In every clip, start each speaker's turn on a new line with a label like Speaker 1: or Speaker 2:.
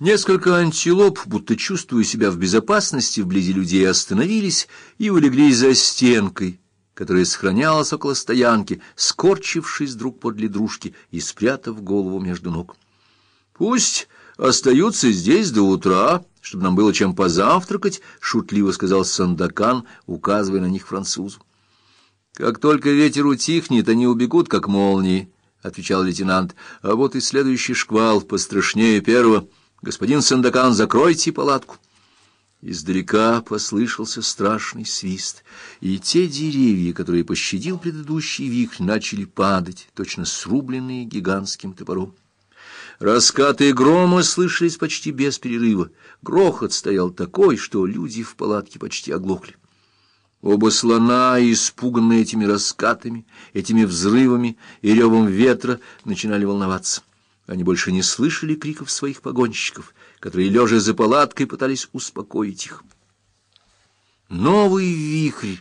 Speaker 1: Несколько антилоп, будто чувствуя себя в безопасности вблизи людей, остановились и улеглись за стенкой, которая сохранялась около стоянки, скорчившись друг подле дружки и спрятав голову между ног. «Пусть остаются здесь до утра, чтобы нам было чем позавтракать», — шутливо сказал Сандакан, указывая на них французу. «Как только ветер утихнет, они убегут, как молнии», — отвечал лейтенант. «А вот и следующий шквал, пострашнее первого. Господин Сандакан, закройте палатку». Издалека послышался страшный свист, и те деревья, которые пощадил предыдущий вихрь, начали падать, точно срубленные гигантским топором. Раскаты грома слышались почти без перерыва. Грохот стоял такой, что люди в палатке почти оглохли. Оба слона, испуганные этими раскатами, этими взрывами и ревом ветра, начинали волноваться. Они больше не слышали криков своих погонщиков, которые, лежа за палаткой, пытались успокоить их. Новый вихрь,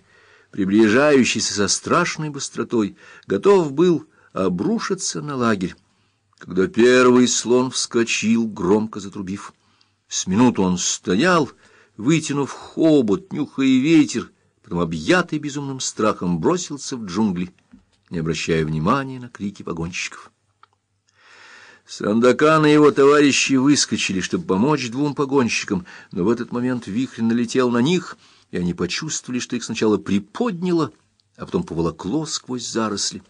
Speaker 1: приближающийся со страшной быстротой, готов был обрушиться на лагерь когда первый слон вскочил, громко затрубив. С минуту он стоял, вытянув хобот, нюхая ветер, потом, объятый безумным страхом, бросился в джунгли, не обращая внимания на крики погонщиков. Сандакан и его товарищи выскочили, чтобы помочь двум погонщикам, но в этот момент вихрь налетел на них, и они почувствовали, что их сначала приподняло, а потом поволокло сквозь заросли.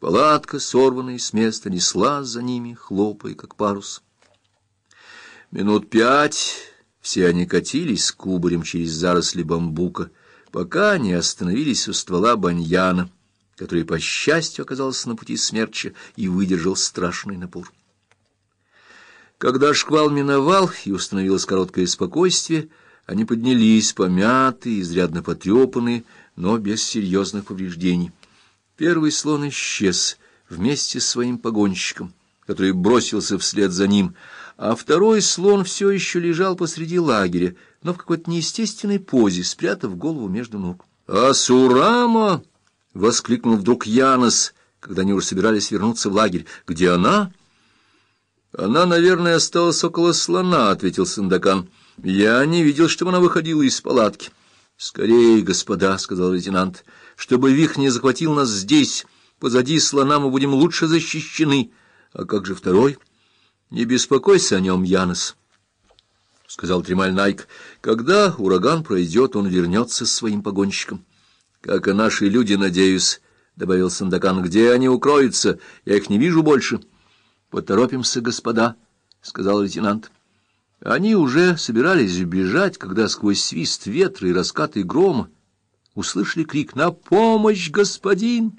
Speaker 1: Палатка, сорванная с места, несла за ними, хлопая, как парус. Минут пять все они катились кубарем через заросли бамбука, пока не остановились у ствола баньяна, который, по счастью, оказался на пути смерча и выдержал страшный напор. Когда шквал миновал и установилось короткое спокойствие, они поднялись, помятые, изрядно потрепанные, но без серьезных повреждений. Первый слон исчез вместе с своим погонщиком, который бросился вслед за ним, а второй слон все еще лежал посреди лагеря, но в какой-то неестественной позе, спрятав голову между ног. «Асурама!» — воскликнул вдруг Янос, когда они уже собирались вернуться в лагерь. «Где она?» «Она, наверное, осталась около слона», — ответил Сандакан. «Я не видел, чтобы она выходила из палатки». «Скорее, господа», — сказал лейтенант, — чтобы вих не захватил нас здесь. Позади слона мы будем лучше защищены. А как же второй? Не беспокойся о нем, Янос, — сказал Тремаль Найк. Когда ураган пройдет, он вернется с своим погонщиком. Как и наши люди, надеюсь, — добавил Сандакан. Где они укроются? Я их не вижу больше. Поторопимся, господа, — сказал лейтенант. Они уже собирались бежать, когда сквозь свист ветра и раскаты грома услышали крик «На помощь, господин!»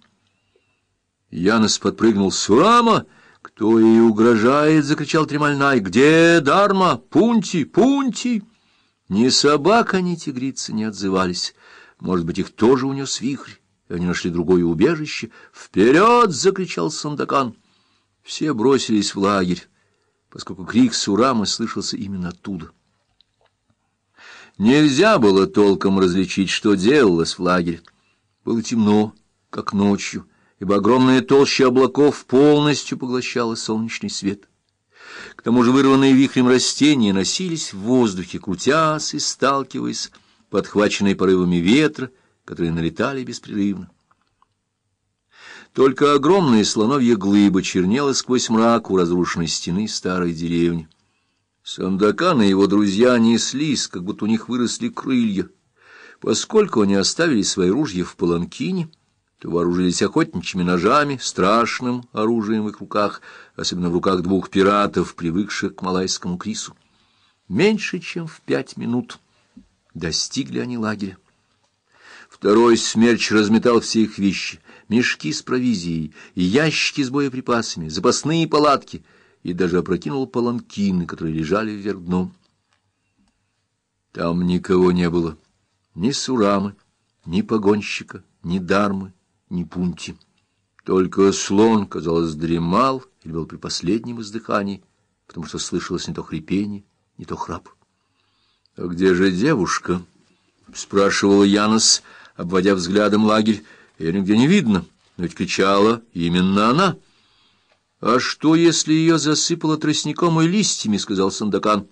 Speaker 1: Янос подпрыгнул с урама. «Кто ей угрожает?» — закричал Тремальнай. «Где Дарма? Пунти! Пунти!» Ни собака, ни тигрица не отзывались. Может быть, их тоже унес вихрь, и они нашли другое убежище. «Вперед!» — закричал Сандакан. Все бросились в лагерь, поскольку крик Сурамы слышался именно оттуда. Нельзя было толком различить, что делалось в лагере. Было темно, как ночью, ибо огромная толща облаков полностью поглощала солнечный свет. К тому же вырванные вихрем растения носились в воздухе, крутясь и сталкиваясь, подхваченные порывами ветра, которые налетали беспрерывно. Только огромная слоновья глыба чернела сквозь мрак у разрушенной стены старой деревни. Сандакан и его друзья неслись, как будто у них выросли крылья. Поскольку они оставили свои ружья в паланкине, то вооружились охотничьими ножами, страшным оружием в их руках, особенно в руках двух пиратов, привыкших к малайскому крису. Меньше чем в пять минут достигли они лагеря. Второй смерч разметал все их вещи, мешки с провизией, ящики с боеприпасами, запасные палатки — и даже опрокинул паланкины, которые лежали вверх дном. Там никого не было, ни Сурамы, ни погонщика, ни Дармы, ни Пунти. Только слон, казалось, дремал или был при последнем издыхании, потому что слышалось не то хрипение, не то храп. — А где же девушка? — спрашивал Янос, обводя взглядом лагерь. — Ее нигде не видно, но ведь кричала именно она —— А что, если ее засыпало тростником и листьями? — сказал Сандакан.